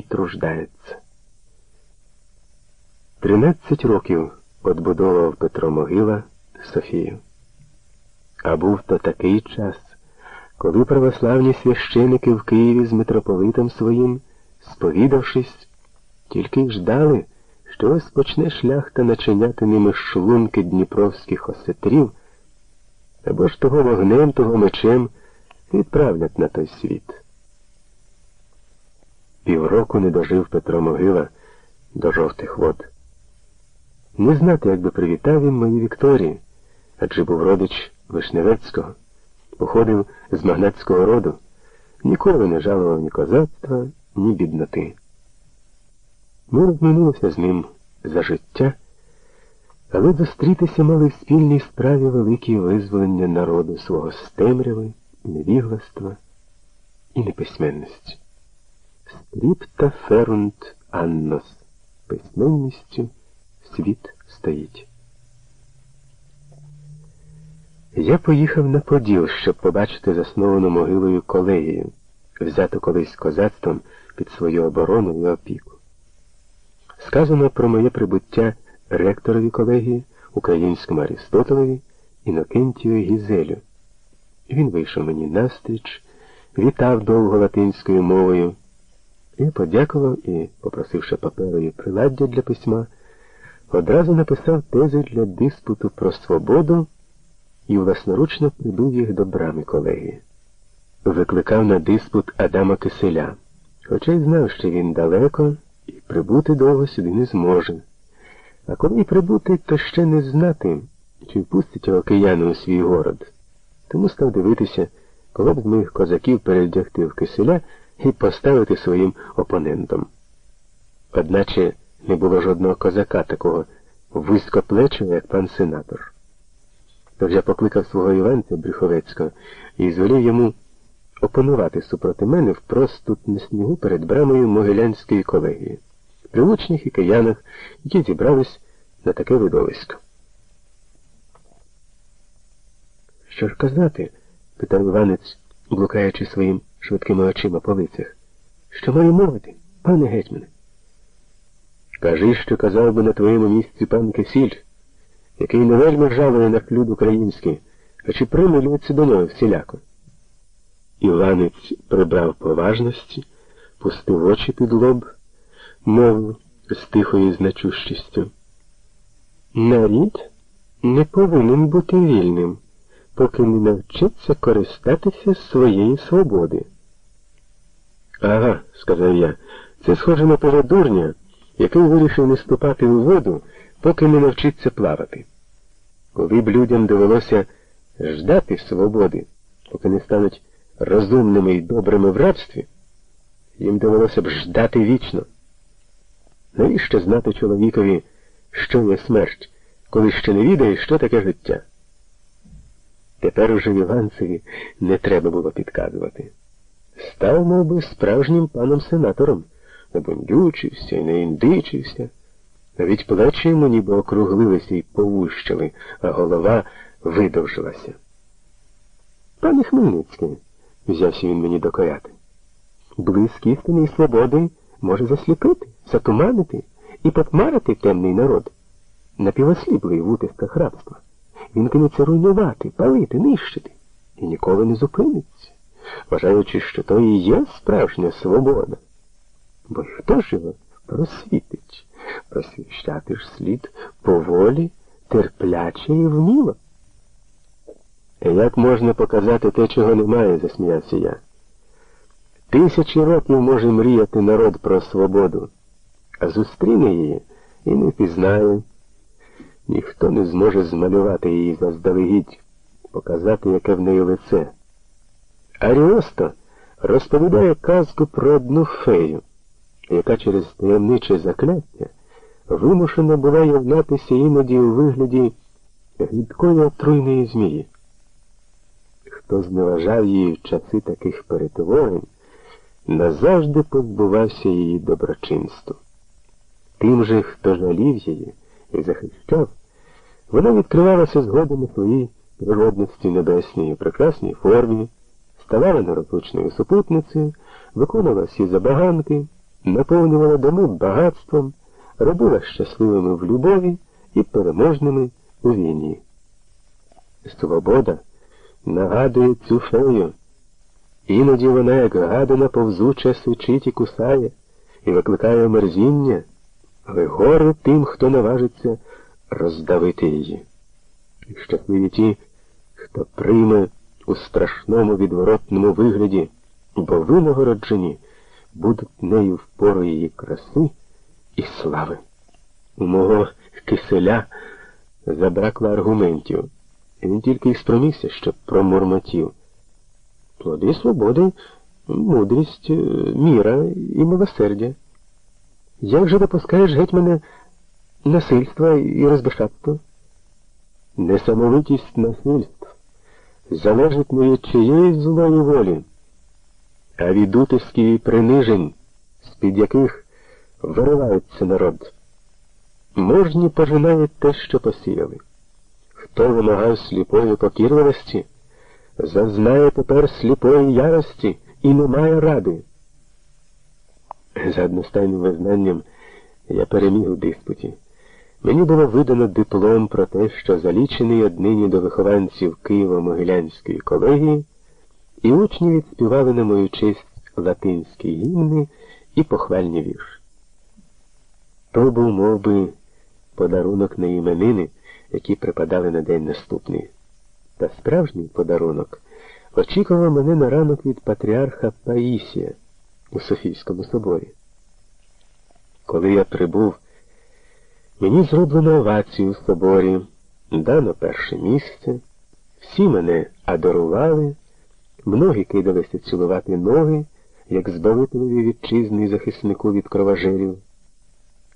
і труждається. Тринадцять років отбудовував Петро Могила Софію. А був то такий час, коли православні священики в Києві з митрополитом своїм, сповідавшись, тільки й ждали, що ось почне шляхта начиняти ними шлунки дніпровських осетрів, або ж того вогнем, того мечем відправлять на той світ. Півроку не дожив Петро Могила до жовтих вод. Не знати, як би привітав він мої Вікторії, адже був родич Вишневецького, походив з магнатського роду, ніколи не жалував ні козацтва, ні бідноти. Ми розминулися з ним за життя, але зустрітися мали в спільній справі великі визволення народу свого з темряви, невігластва і неписьменності. Стріпта ферунт аннос. Письменністю світ стоїть. Я поїхав на Поділ, щоб побачити засновану могилою колегію, взяту колись козацтвом під свою оборону і опіку. Сказано про моє прибуття ректорові колегії, українському Аристотелеві Інокентію Гізелю. Він вийшов мені настріч, вітав довго латинською мовою. Я подякував і, попросивши паперу і приладдя для письма, одразу написав тези для диспуту про свободу і власноручно прибув їх до брами колегії. Викликав на диспут Адама Киселя, хоча й знав, що він далеко і прибути довго сюди не зможе. А коли й прибути, то ще не знати, чи впустить його кияну у свій город. Тому став дивитися, коли б з моїх козаків передягти в киселя і поставити своїм опонентом. Одначе не було жодного козака такого вузькоплечого, як пан сенатор. Тож я покликав свого Іванця Брюховецького і звелів йому опанувати супроти мене впрост тут на снігу перед брамою Могилянської колегії, при учнях і киянах, які зібрались на таке видовисько. Що ж казати? питав Іванець, блукаючи своїм швидкими очима по лицях. Що маю мовити, пане гетьмане? Кажи, що казав би на твоєму місці пан Кисіль, який не вельми жалує на хлюд український, а чи примилюється до нього всіляко. Іванець прибрав поважності, пустив очі під лоб, мовив з тихою значущістю. Нарід не повинен бути вільним, поки не навчиться користатися своєї свободи. Ага, сказав я, це схоже на того дурня, який вирішив не ступати у воду, поки не навчиться плавати. Коли б людям довелося ждати свободи, поки не стануть розумними і добрими в рабстві, їм довелося б ждати вічно. Навіщо знати чоловікові, що є смерть, коли ще не відає, що таке життя? Тепер уже Іванцеві не треба було підказувати. Став, мов би, справжнім паном сенатором, не бундючився і не індичився. Навіть плечі йому ніби округлилися і повущили, а голова видовжилася. Пане Хмельницький, взявся він мені докоряти, блиск істини і свободи може засліпити, затуманити і потмарити темний народ, напівосліблий в утисках рабства. Він кинеться руйнувати, палити, нищити і ніколи не зупиниться, вважаючи, що то і є справжня свобода. Бо хто ж просвітить? Просвіщати ж слід поволі, терпляче і вміло. Як можна показати те, чого немає, засміявся я. Тисячі років може мріяти народ про свободу, а зустріне її і не пізнає. Ніхто не зможе змалювати її заздалегідь, показати, яке в неї лице. Аріосто розповідає казку про одну фею, яка через таємниче закляття вимушена була являтися іноді у вигляді гідкої отруйної змії. Хто зневажав її в часи таких перетворень, назавжди позбувався її доброчинству. Тим же, хто жалів її і захищав, вона відкривалася згодом у своїй природності небесній, прекрасній формі, ставала нерозлучною супутницею, виконувала всі забаганки, наповнювала доми багатством, робила щасливими в любові і переможними у війні. Свобода нагадує цю фею. Іноді вона, як гадана, повзуча, сичить і кусає, і викликає мерзіння, але горе тим, хто наважиться роздавити її. І щасливі ті, хто прийме у страшному відворотному вигляді, бо винагороджені будуть нею в пору її краси і слави. У мого киселя забракло аргументів. Він тільки й спромігся, щоб промурмотів. Плоди свободи, мудрість, міра і милосердя. Як же допускаєш геть мене насильства і розбишатства? Несамовитість насильств залежить не від чиєї злої волі, а від утисків і принижень, з-під яких виривається народ. Можні пожинають те, що посіяли. Хто вимагав сліпої покірливості, зазнає тепер сліпої ярості і не має ради. За одностайним визнанням я переміг у диспуті. Мені було видано диплом про те, що залічений однині до вихованців Києво-Могилянської колегії, і учні відспівали на мою честь латинські гімни і похвальні вірші. То був мов би, подарунок на іменини, які припадали на день наступний. Та справжній подарунок очікував мене на ранок від патріарха Паїсія у Софійському соборі. Коли я прибув, мені зроблено овацію в соборі, дано перше місце, всі мене адарували, многі кидалися цілувати ноги, як збавителеві вітчизни захиснику від кровожерів.